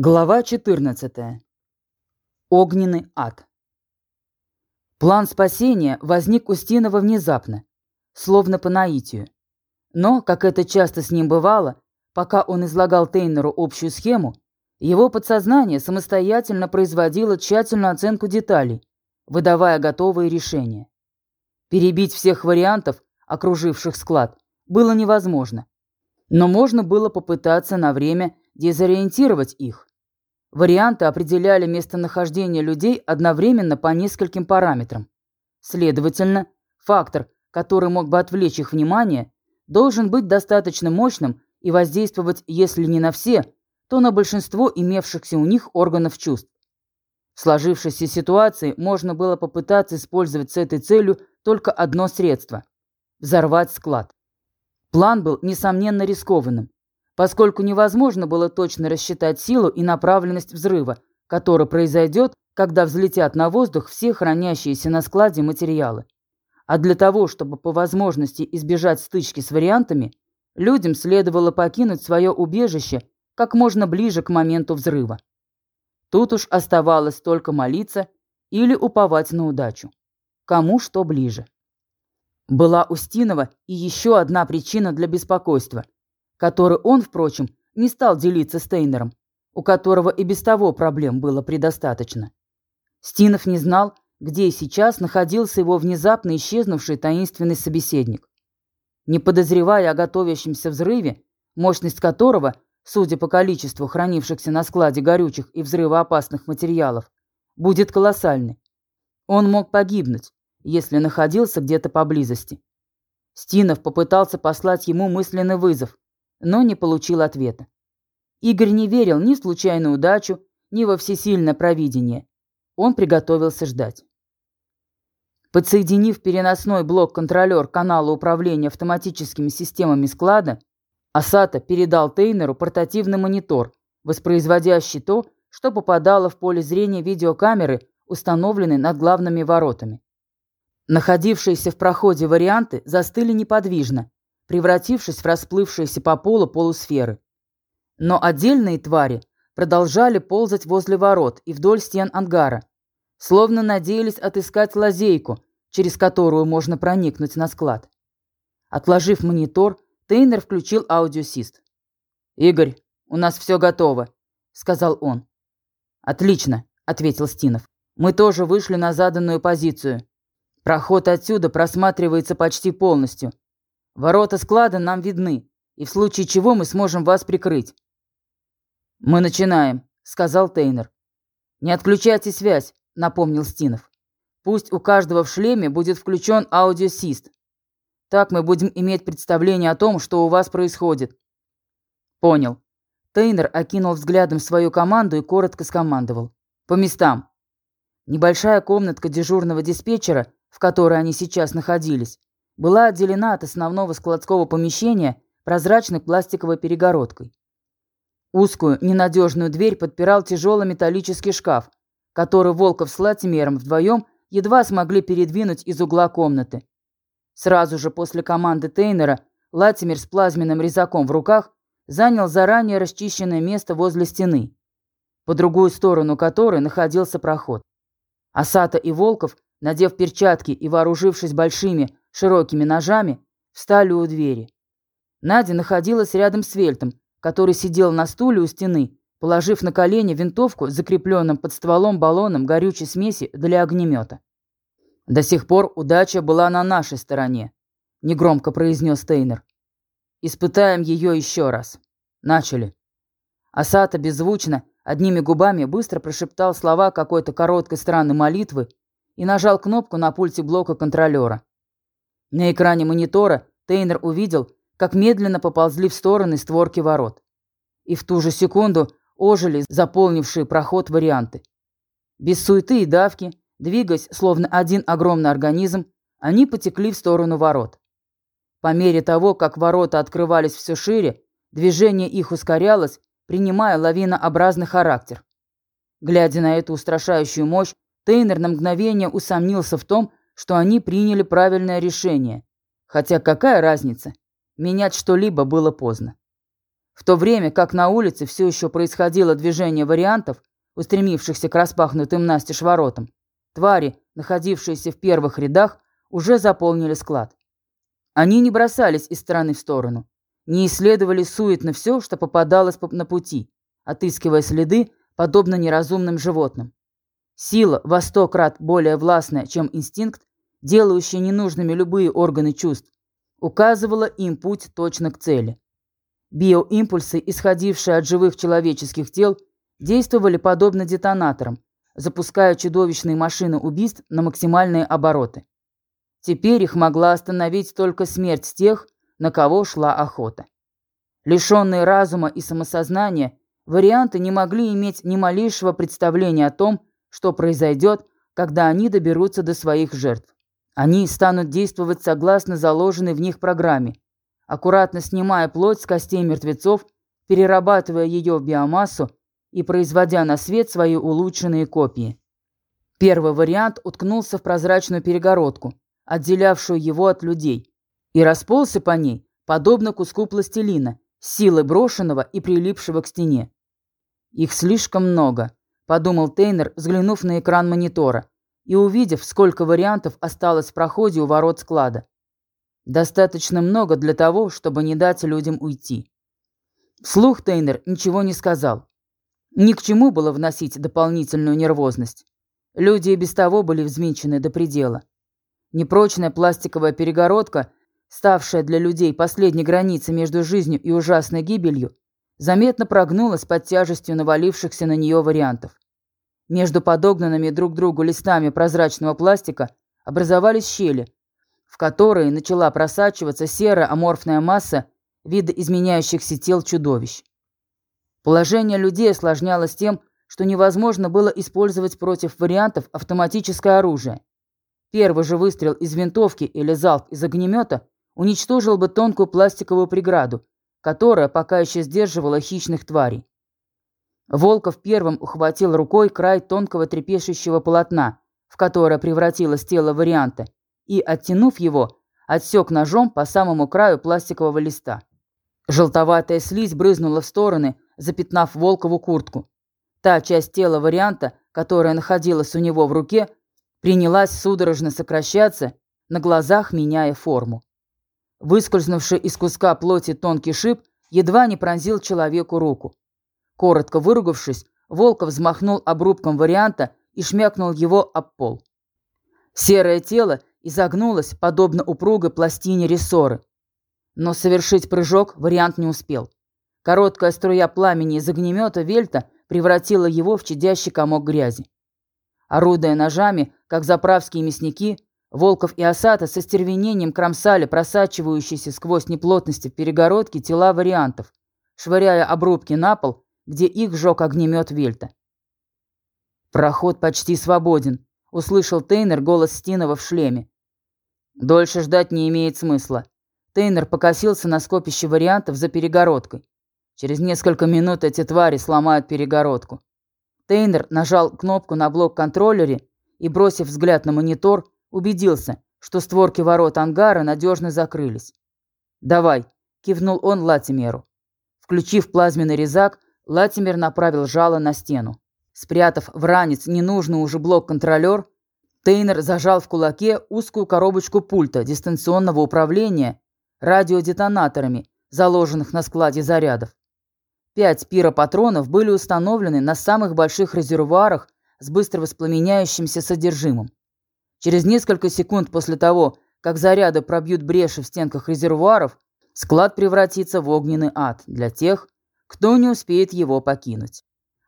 Глава 14. Огненный ад. План спасения возник у Стинова внезапно, словно по наитию. Но, как это часто с ним бывало, пока он излагал Тейнеру общую схему, его подсознание самостоятельно производило тщательную оценку деталей, выдавая готовые решения. Перебить всех вариантов, окруживших склад, было невозможно. Но можно было попытаться на время дезориентировать их. Варианты определяли местонахождение людей одновременно по нескольким параметрам. Следовательно, фактор, который мог бы отвлечь их внимание, должен быть достаточно мощным и воздействовать, если не на все, то на большинство имевшихся у них органов чувств. В сложившейся ситуации можно было попытаться использовать с этой целью только одно средство – взорвать склад. План был, несомненно, рискованным поскольку невозможно было точно рассчитать силу и направленность взрыва, который произойдет, когда взлетят на воздух все хранящиеся на складе материалы. А для того, чтобы по возможности избежать стычки с вариантами, людям следовало покинуть свое убежище как можно ближе к моменту взрыва. Тут уж оставалось только молиться или уповать на удачу. Кому что ближе. Была у Стинова и еще одна причина для беспокойства – который он, впрочем, не стал делиться с Тейнером, у которого и без того проблем было предостаточно. Стинов не знал, где сейчас находился его внезапно исчезнувший таинственный собеседник. Не подозревая о готовящемся взрыве, мощность которого, судя по количеству хранившихся на складе горючих и взрывоопасных материалов, будет колоссальной, он мог погибнуть, если находился где-то поблизости. Стинов попытался послать ему мысленный вызов, но не получил ответа. Игорь не верил ни в случайную удачу, ни во всесильное провидение. Он приготовился ждать. Подсоединив переносной блок-контролер к каналу управления автоматическими системами склада, Асата передал Тейнеру портативный монитор, воспроизводящий то, что попадало в поле зрения видеокамеры, установленной над главными воротами. Находившиеся в проходе варианты застыли неподвижно, превратившись в расплывшиеся по полу полусферы. Но отдельные твари продолжали ползать возле ворот и вдоль стен ангара, словно надеялись отыскать лазейку, через которую можно проникнуть на склад. Отложив монитор, Тейнер включил аудиосист. «Игорь, у нас все готово», — сказал он. «Отлично», — ответил Стинов. «Мы тоже вышли на заданную позицию. Проход отсюда просматривается почти полностью. Ворота склада нам видны, и в случае чего мы сможем вас прикрыть». «Мы начинаем», — сказал Тейнер. «Не отключайте связь», — напомнил Стинов. «Пусть у каждого в шлеме будет включен аудиосист. Так мы будем иметь представление о том, что у вас происходит». «Понял». Тейнер окинул взглядом свою команду и коротко скомандовал. «По местам». Небольшая комнатка дежурного диспетчера, в которой они сейчас находились, была отделена от основного складского помещения прозрачной пластиковой перегородкой. Узкую, ненадежную дверь подпирал тяжелый металлический шкаф, который Волков с Латимером вдвоем едва смогли передвинуть из угла комнаты. Сразу же после команды Тейнера Латимер с плазменным резаком в руках занял заранее расчищенное место возле стены, по другую сторону которой находился проход. Асата и Волков, надев перчатки и вооружившись большими, широкими ножами, встали у двери. Надя находилась рядом с Вельтом, который сидел на стуле у стены, положив на колени винтовку закрепленным под стволом баллоном горючей смеси для огнемета. «До сих пор удача была на нашей стороне», — негромко произнес Тейнер. «Испытаем ее еще раз. Начали». Асата беззвучно, одними губами быстро прошептал слова какой-то короткой странной молитвы и нажал кнопку на пульте блока контролера. На экране монитора Тейнер увидел, как медленно поползли в стороны створки ворот. И в ту же секунду ожили заполнившие проход варианты. Без суеты и давки, двигаясь словно один огромный организм, они потекли в сторону ворот. По мере того, как ворота открывались все шире, движение их ускорялось, принимая лавинообразный характер. Глядя на эту устрашающую мощь, Тейнер на мгновение усомнился в том, что они приняли правильное решение. Хотя какая разница? Менять что-либо было поздно. В то время как на улице все еще происходило движение вариантов, устремившихся к распахнутым настежь воротам, твари, находившиеся в первых рядах, уже заполнили склад. Они не бросались из стороны в сторону, не исследовали суетно все, что попадалось на пути, отыскивая следы, подобно неразумным животным. Сила во сто крат более властная, чем инстинкт, делающая ненужными любые органы чувств, указывала им путь точно к цели. Биоимпульсы, исходившие от живых человеческих тел, действовали подобно детонаторам, запуская чудовищные машины убийств на максимальные обороты. Теперь их могла остановить только смерть тех, на кого шла охота. Лишенные разума и самосознания, варианты не могли иметь ни малейшего представления о том, что произойдет, когда они доберутся до своих жертв. Они станут действовать согласно заложенной в них программе, аккуратно снимая плоть с костей мертвецов, перерабатывая ее в биомассу и производя на свет свои улучшенные копии. Первый вариант уткнулся в прозрачную перегородку, отделявшую его от людей, и расползся по ней, подобно куску пластилина, силой брошенного и прилипшего к стене. «Их слишком много», – подумал Тейнер, взглянув на экран монитора и увидев, сколько вариантов осталось в проходе у ворот склада. Достаточно много для того, чтобы не дать людям уйти. Вслух Тейнер ничего не сказал. Ни к чему было вносить дополнительную нервозность. Люди и без того были взвинчены до предела. Непрочная пластиковая перегородка, ставшая для людей последней границей между жизнью и ужасной гибелью, заметно прогнулась под тяжестью навалившихся на нее вариантов. Между подогнанными друг другу листами прозрачного пластика образовались щели, в которые начала просачиваться серая аморфная масса вида изменяющихся тел чудовищ. Положение людей осложнялось тем, что невозможно было использовать против вариантов автоматическое оружие. Первый же выстрел из винтовки или залп из огнемета уничтожил бы тонкую пластиковую преграду, которая пока еще сдерживала хищных тварей. Волков первым ухватил рукой край тонкого трепещущего полотна, в которое превратилось тело варианта, и, оттянув его, отсек ножом по самому краю пластикового листа. Желтоватая слизь брызнула в стороны, запятнав Волкову куртку. Та часть тела варианта, которая находилась у него в руке, принялась судорожно сокращаться, на глазах меняя форму. Выскользнувший из куска плоти тонкий шип едва не пронзил человеку руку. Коротко выругавшись, Волков взмахнул обрубком варианта и шмякнул его об пол. Серое тело изогнулось, подобно упругой пластине рессоры. Но совершить прыжок вариант не успел. Короткая струя пламени из огнемета Вельта превратила его в чадящий комок грязи. Орудуя ножами, как заправские мясники, Волков и Осата со стервенением кромсали просачивающиеся сквозь неплотности в перегородке тела вариантов, швыряя обрубки на пол, где их сжег огнемет Вельта. «Проход почти свободен», — услышал Тейнер голос Стинова в шлеме. «Дольше ждать не имеет смысла». Тейнер покосился на скопище вариантов за перегородкой. Через несколько минут эти твари сломают перегородку. Тейнер нажал кнопку на блок-контроллере и, бросив взгляд на монитор, убедился, что створки ворот ангара надежно закрылись. «Давай», — кивнул он Латимеру. Включив плазменный резак, Латимер направил жало на стену. Спрятав в ранец ненужный уже блок-контролер, Тейнер зажал в кулаке узкую коробочку пульта дистанционного управления радиодетонаторами, заложенных на складе зарядов. Пять пиропатронов были установлены на самых больших резервуарах с быстро воспламеняющимся содержимым. Через несколько секунд после того, как заряды пробьют бреши в стенках резервуаров, склад превратится в огненный ад для тех, кто не успеет его покинуть.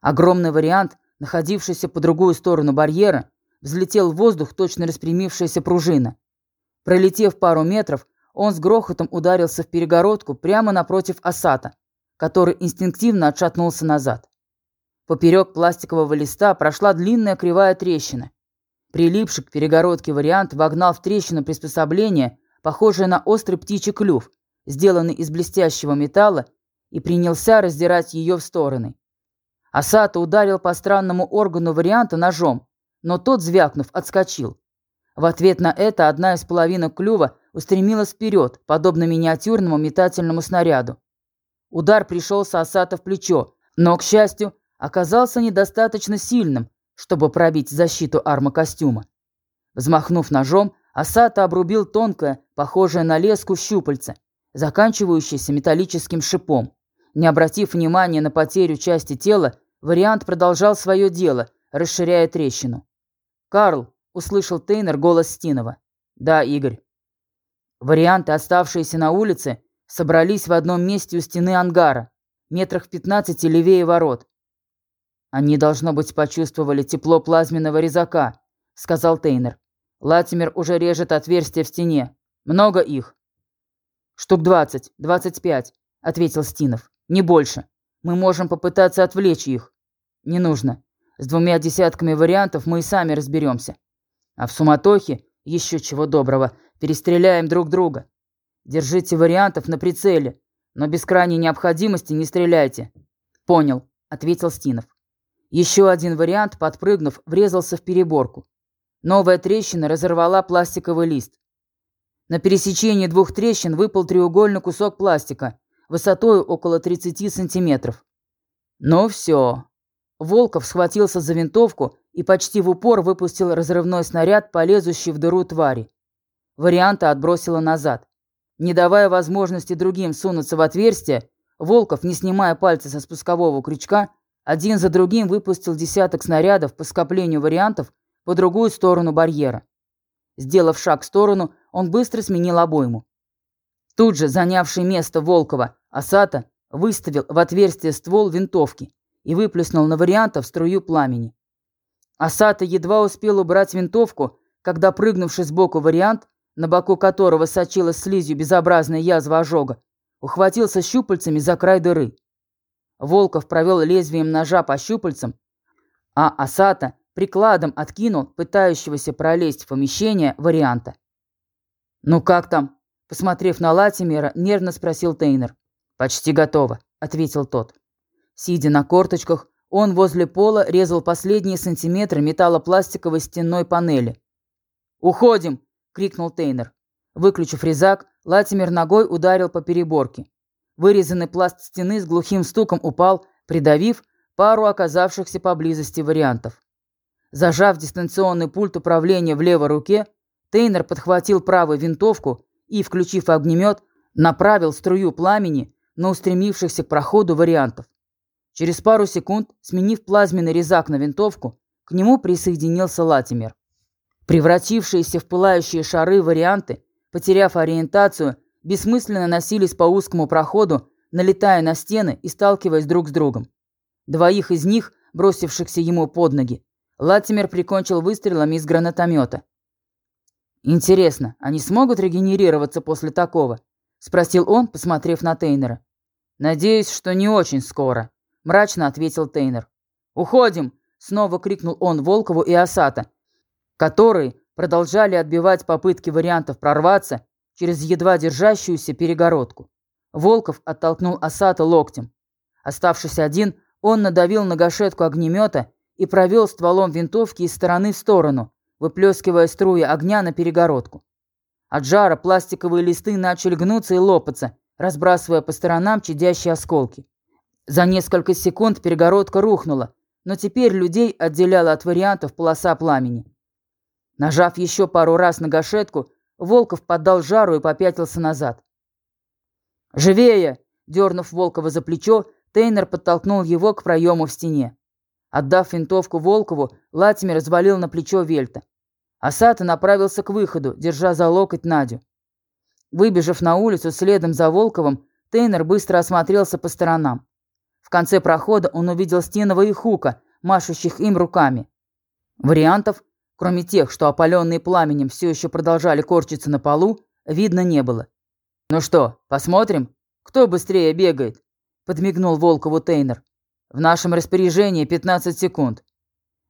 Огромный вариант, находившийся по другую сторону барьера, взлетел в воздух точно распрямившаяся пружина. Пролетев пару метров, он с грохотом ударился в перегородку прямо напротив Асата, который инстинктивно отшатнулся назад. Поперек пластикового листа прошла длинная кривая трещина. Прилипший к перегородке вариант вогнал в трещину приспособление, похожее на острый птичий клюв, сделанный из блестящего металла, и принялся раздирать ее в стороны. Асата ударил по странному органу варианта ножом, но тот, звякнув, отскочил. В ответ на это одна из половинок клюва устремилась вперед, подобно миниатюрному метательному снаряду. Удар пришелся Асата в плечо, но, к счастью, оказался недостаточно сильным, чтобы пробить защиту армокостюма. Взмахнув ножом, Асата обрубил тонкое, похожее на леску, щупальце, заканчивающееся металлическим шипом. Не обратив внимания на потерю части тела, вариант продолжал свое дело, расширяя трещину. «Карл!» – услышал Тейнер голос Стинова. «Да, Игорь». Варианты, оставшиеся на улице, собрались в одном месте у стены ангара, метрах в пятнадцати левее ворот. «Они, должно быть, почувствовали тепло плазменного резака», — сказал Тейнер. «Латимер уже режет отверстие в стене. Много их?» «Штук двадцать, двадцать пять», — ответил Стинов. «Не больше. Мы можем попытаться отвлечь их». «Не нужно. С двумя десятками вариантов мы и сами разберемся. А в суматохе, еще чего доброго, перестреляем друг друга. Держите вариантов на прицеле, но без крайней необходимости не стреляйте». «Понял», — ответил Стинов. Еще один вариант, подпрыгнув, врезался в переборку. Новая трещина разорвала пластиковый лист. На пересечении двух трещин выпал треугольный кусок пластика, высотой около 30 сантиметров. Ну все. Волков схватился за винтовку и почти в упор выпустил разрывной снаряд, полезущий в дыру твари. Варианта отбросило назад. Не давая возможности другим сунуться в отверстие, Волков, не снимая пальца со спускового крючка, один за другим выпустил десяток снарядов по скоплению вариантов по другую сторону барьера. Сделав шаг в сторону, он быстро сменил обойму. Тут же занявший место Волкова Асата выставил в отверстие ствол винтовки и выплеснул на вариантов струю пламени. Асата едва успел убрать винтовку, когда прыгнувший сбоку вариант, на боку которого сочилась слизью безобразная язва ожога, ухватился щупальцами за край дыры. Волков провел лезвием ножа по щупальцам, а Асата прикладом откинул пытающегося пролезть в помещение варианта. «Ну как там?» Посмотрев на Латимера, нервно спросил Тейнер. «Почти готово», — ответил тот. Сидя на корточках, он возле пола резал последние сантиметры металлопластиковой стенной панели. «Уходим!» — крикнул Тейнер. Выключив резак, Латимер ногой ударил по переборке. Вырезанный пласт стены с глухим стуком упал, придавив пару оказавшихся поблизости вариантов. Зажав дистанционный пульт управления в левой руке, Тейнер подхватил правую винтовку и, включив огнемет, направил струю пламени на устремившихся к проходу вариантов. Через пару секунд, сменив плазменный резак на винтовку, к нему присоединился Латимер. Превратившиеся в пылающие шары варианты, потеряв ориентацию, бессмысленно носились по узкому проходу, налетая на стены и сталкиваясь друг с другом. Двоих из них, бросившихся ему под ноги, Латимер прикончил выстрелами из гранатомета. «Интересно, они смогут регенерироваться после такого?» – спросил он, посмотрев на Тейнера. «Надеюсь, что не очень скоро», – мрачно ответил Тейнер. «Уходим!» – снова крикнул он Волкову и Асата, которые продолжали отбивать попытки вариантов прорваться через едва держащуюся перегородку. Волков оттолкнул Асата локтем. Оставшись один, он надавил на гашетку огнемета и провел стволом винтовки из стороны в сторону, выплескивая струи огня на перегородку. От жара пластиковые листы начали гнуться и лопаться, разбрасывая по сторонам чадящие осколки. За несколько секунд перегородка рухнула, но теперь людей отделяла от вариантов полоса пламени. Нажав еще пару раз на гашетку, Волков поддал жару и попятился назад. «Живее!» – дернув Волкова за плечо, Тейнер подтолкнул его к проему в стене. Отдав винтовку Волкову, Латимер развалил на плечо Вельта. Асата направился к выходу, держа за локоть Надю. Выбежав на улицу следом за Волковым, Тейнер быстро осмотрелся по сторонам. В конце прохода он увидел Стенова и Хука, машущих им руками. Вариантов Кроме тех, что опаленные пламенем все еще продолжали корчиться на полу, видно не было. «Ну что, посмотрим, кто быстрее бегает?» – подмигнул Волкову Тейнер. «В нашем распоряжении 15 секунд».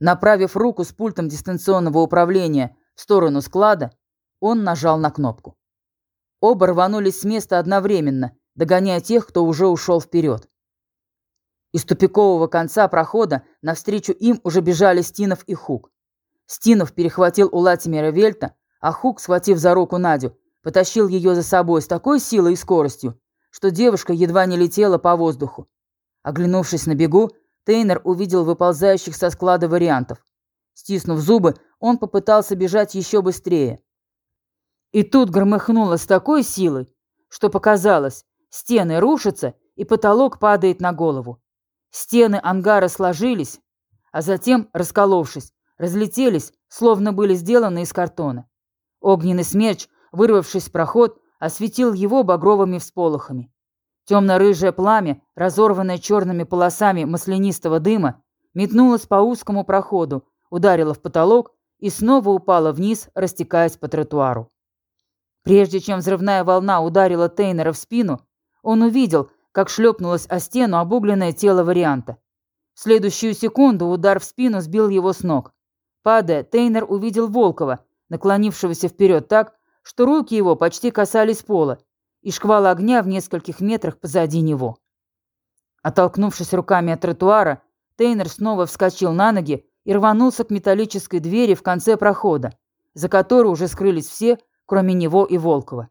Направив руку с пультом дистанционного управления в сторону склада, он нажал на кнопку. Оба рванулись с места одновременно, догоняя тех, кто уже ушел вперед. Из тупикового конца прохода навстречу им уже бежали Стинов и Хук. Стинов перехватил у Латимера Вельта, а Хук, схватив за руку Надю, потащил ее за собой с такой силой и скоростью, что девушка едва не летела по воздуху. Оглянувшись на бегу, Тейнер увидел выползающих со склада вариантов. Стиснув зубы, он попытался бежать еще быстрее. И тут громыхнуло с такой силой, что показалось, стены рушатся и потолок падает на голову. Стены ангара сложились, а затем, расколовшись, разлетелись, словно были сделаны из картона. Огненный смерч, вырвавшись в проход, осветил его багровыми всполохами. Темно-рыжее пламя, разорванное черными полосами маслянистого дыма, метнулось по узкому проходу, ударило в потолок и снова упало вниз, растекаясь по тротуару. Прежде чем взрывная волна ударила Тейнера в спину, он увидел, как шлепнулось о стену обугленное тело варианта. В следующую секунду удар в спину сбил его с ног. Падая, Тейнер увидел Волкова, наклонившегося вперед так, что руки его почти касались пола, и шквал огня в нескольких метрах позади него. Оттолкнувшись руками от тротуара, Тейнер снова вскочил на ноги и рванулся к металлической двери в конце прохода, за которой уже скрылись все, кроме него и Волкова.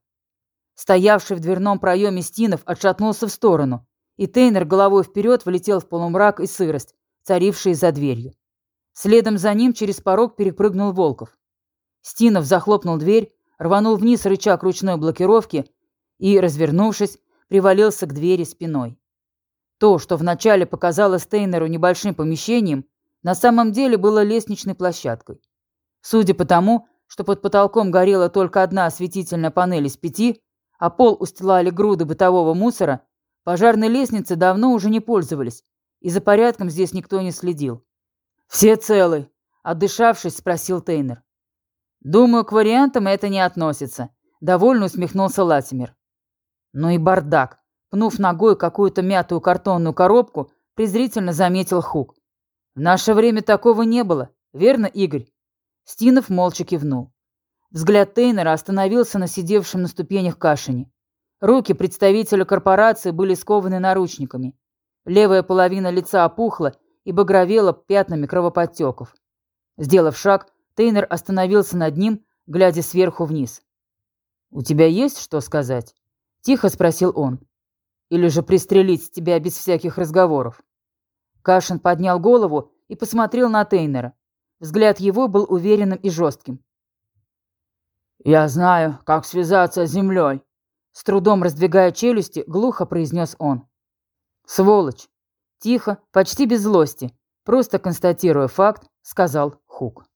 Стоявший в дверном проеме Стинов отшатнулся в сторону, и Тейнер головой вперед влетел в полумрак и сырость, царившие за дверью. Следом за ним через порог перепрыгнул Волков. Стинов захлопнул дверь, рванул вниз рычаг ручной блокировки и, развернувшись, привалился к двери спиной. То, что вначале показалось Тейнеру небольшим помещением, на самом деле было лестничной площадкой. Судя по тому, что под потолком горела только одна осветительная панель из пяти, а пол устилали груды бытового мусора, пожарной лестницы давно уже не пользовались, и за порядком здесь никто не следил. «Все целы?» – отдышавшись, спросил Тейнер. «Думаю, к вариантам это не относится», – довольно усмехнулся Латимер. «Ну и бардак!» – пнув ногой какую-то мятую картонную коробку, презрительно заметил Хук. «В наше время такого не было, верно, Игорь?» Стинов молча кивнул. Взгляд Тейнера остановился на сидевшем на ступенях Кашине. Руки представителя корпорации были скованы наручниками. Левая половина лица опухла и багровела пятнами кровоподтеков. Сделав шаг, Тейнер остановился над ним, глядя сверху вниз. «У тебя есть что сказать?» – тихо спросил он. «Или же пристрелить тебя без всяких разговоров?» Кашин поднял голову и посмотрел на Тейнера. Взгляд его был уверенным и жестким. «Я знаю, как связаться с землей», — с трудом раздвигая челюсти, глухо произнес он. «Сволочь!» — тихо, почти без злости, просто констатируя факт, сказал Хук.